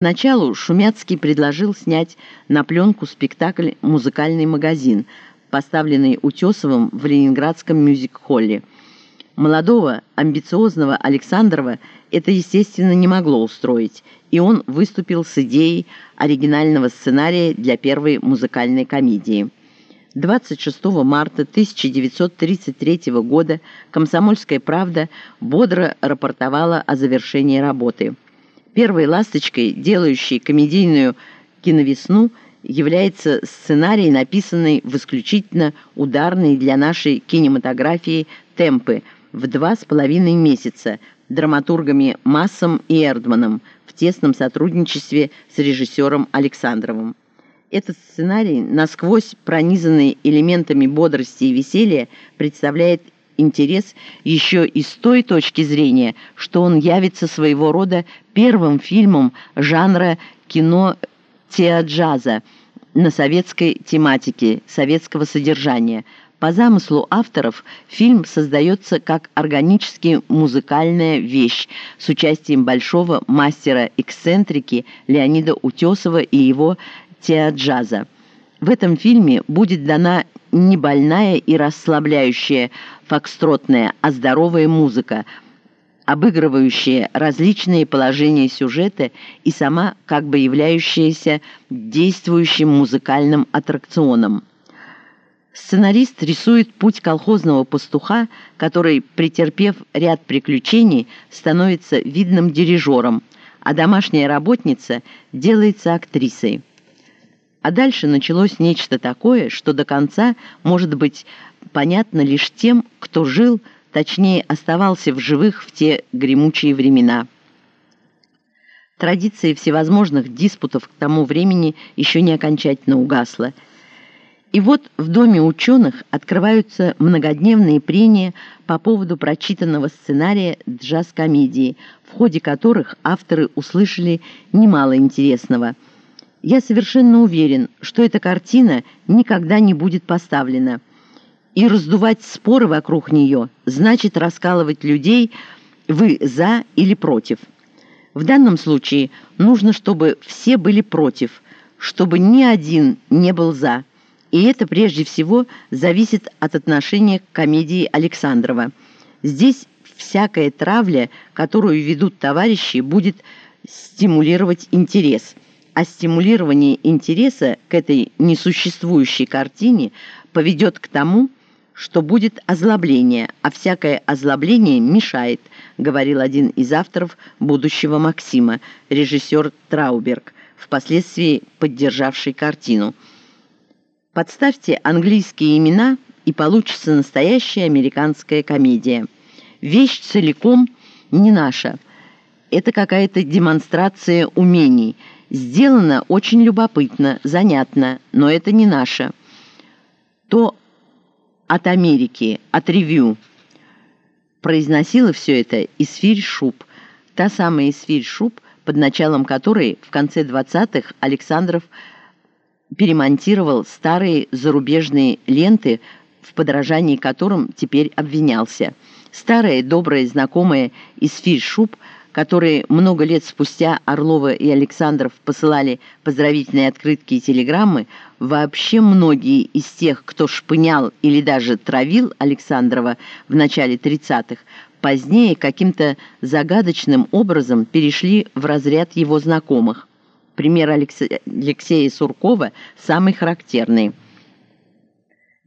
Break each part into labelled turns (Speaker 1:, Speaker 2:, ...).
Speaker 1: Поначалу Шумяцкий предложил снять на пленку спектакль «Музыкальный магазин», поставленный Утесовым в Ленинградском мюзик-холле. Молодого, амбициозного Александрова это, естественно, не могло устроить, и он выступил с идеей оригинального сценария для первой музыкальной комедии. 26 марта 1933 года «Комсомольская правда» бодро рапортовала о завершении работы – Первой ласточкой, делающей комедийную киновесну, является сценарий, написанный в исключительно ударные для нашей кинематографии темпы в два с половиной месяца драматургами Массом и Эрдманом в тесном сотрудничестве с режиссером Александровым. Этот сценарий, насквозь пронизанный элементами бодрости и веселья, представляет интерес еще и с той точки зрения, что он явится своего рода первым фильмом жанра кино теаджаза на советской тематике, советского содержания. По замыслу авторов фильм создается как органически музыкальная вещь с участием большого мастера эксцентрики Леонида Утесова и его теаджаза. В этом фильме будет дана не больная и расслабляющая фокстротная, а здоровая музыка, обыгрывающая различные положения сюжета и сама как бы являющаяся действующим музыкальным аттракционом. Сценарист рисует путь колхозного пастуха, который, претерпев ряд приключений, становится видным дирижером, а домашняя работница делается актрисой. А дальше началось нечто такое, что до конца, может быть, понятно лишь тем, кто жил, точнее, оставался в живых в те гремучие времена. Традиция всевозможных диспутов к тому времени еще не окончательно угасла. И вот в Доме ученых открываются многодневные прения по поводу прочитанного сценария джаз-комедии, в ходе которых авторы услышали немало интересного. Я совершенно уверен, что эта картина никогда не будет поставлена – и раздувать споры вокруг нее значит раскалывать людей «вы за» или «против». В данном случае нужно, чтобы все были против, чтобы ни один не был «за». И это прежде всего зависит от отношения к комедии Александрова. Здесь всякая травля, которую ведут товарищи, будет стимулировать интерес. А стимулирование интереса к этой несуществующей картине поведет к тому, что будет озлобление, а всякое озлобление мешает, говорил один из авторов будущего Максима, режиссер Трауберг, впоследствии поддержавший картину. Подставьте английские имена, и получится настоящая американская комедия. Вещь целиком не наша. Это какая-то демонстрация умений. Сделано очень любопытно, занятно, но это не наше. То от Америки, от ревью. Произносила все это Исфирь Шуб, та самая Исфирь Шуб, под началом которой в конце 20-х Александров перемонтировал старые зарубежные ленты, в подражании которым теперь обвинялся. Старая добрая знакомая Исфирь Шуб – которые много лет спустя Орлова и Александров посылали поздравительные открытки и телеграммы, вообще многие из тех, кто шпынял или даже травил Александрова в начале 30-х, позднее каким-то загадочным образом перешли в разряд его знакомых. Пример Алексея Суркова самый характерный –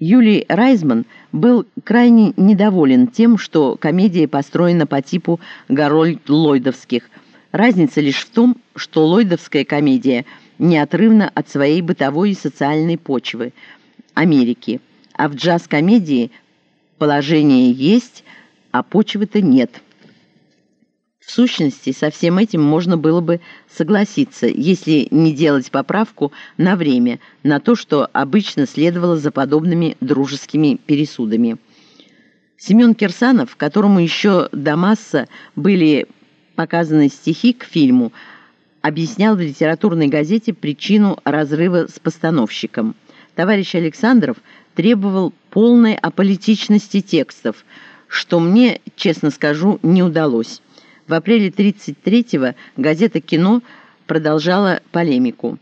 Speaker 1: Юлий Райзман был крайне недоволен тем, что комедия построена по типу Гарольд-Ллойдовских. Разница лишь в том, что ллойдовская комедия неотрывна от своей бытовой и социальной почвы – Америки, а в джаз-комедии положение есть, а почвы-то нет – сущности, со всем этим можно было бы согласиться, если не делать поправку на время, на то, что обычно следовало за подобными дружескими пересудами. Семен Кирсанов, которому еще до масса были показаны стихи к фильму, объяснял в литературной газете причину разрыва с постановщиком. Товарищ Александров требовал полной аполитичности текстов, что мне, честно скажу, не удалось. В апреле 1933-го газета «Кино» продолжала полемику.